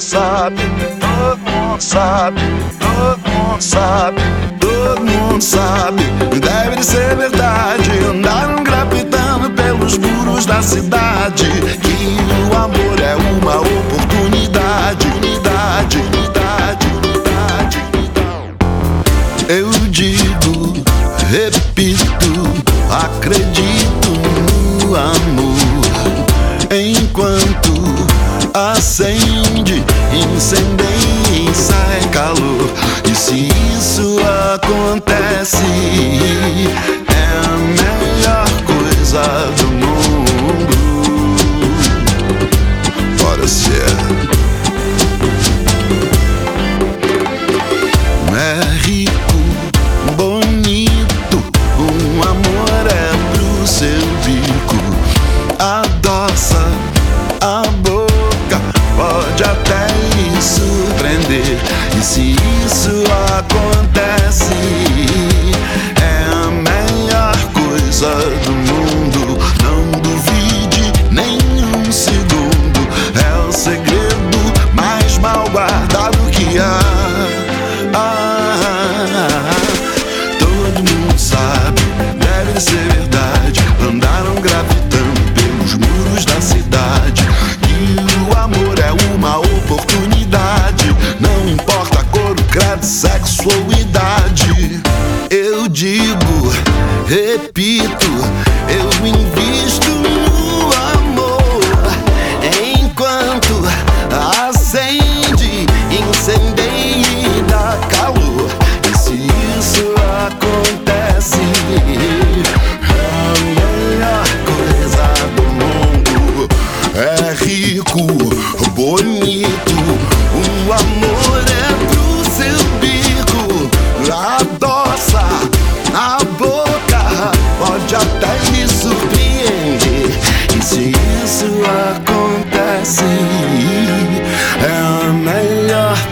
mundo sabe, todo mundo sabe, todo mundo sabe, todo mundo sabe. Deve de ser verdade, andaram grafitando pelos muros da cidade. Que o amor é uma oportunidade, unidade, unidade, unidade. Eu digo, repito, acredito no amor. Acende, incendeia e sai calor. E se isso acontece, Se isso acontece, é a melhor coisa do mundo. Não duvide nem um segundo, é o segredo mais mal guardado que há. Digo, repito, eu invisto no amor. Enquanto acende, incendeia e dá calor. E se isso acontece, a melhor coisa do mundo. É rico, bonito,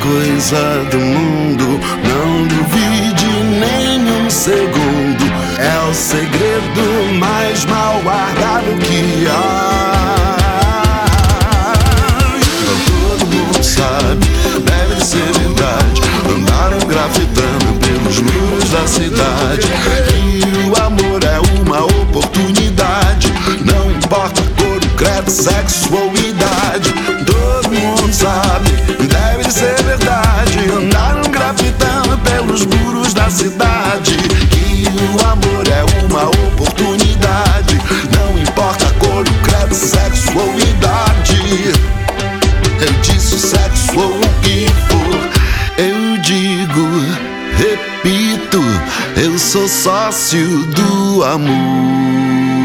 coisa do mundo. Não duvide nem um segundo. É o segredo mais mal guardado que há. Todo mundo sabe, deve de ser verdade. Andaram grafitando pelos muros da cidade. E o amor é uma oportunidade. Não importa cor, credo, sexo ou idade. Da cidade. Que o amor é uma oportunidade. Não importa a cor, o credo, sexo ou idade. Eu disse sexo ou o que for. Eu digo, repito, eu sou sócio do amor.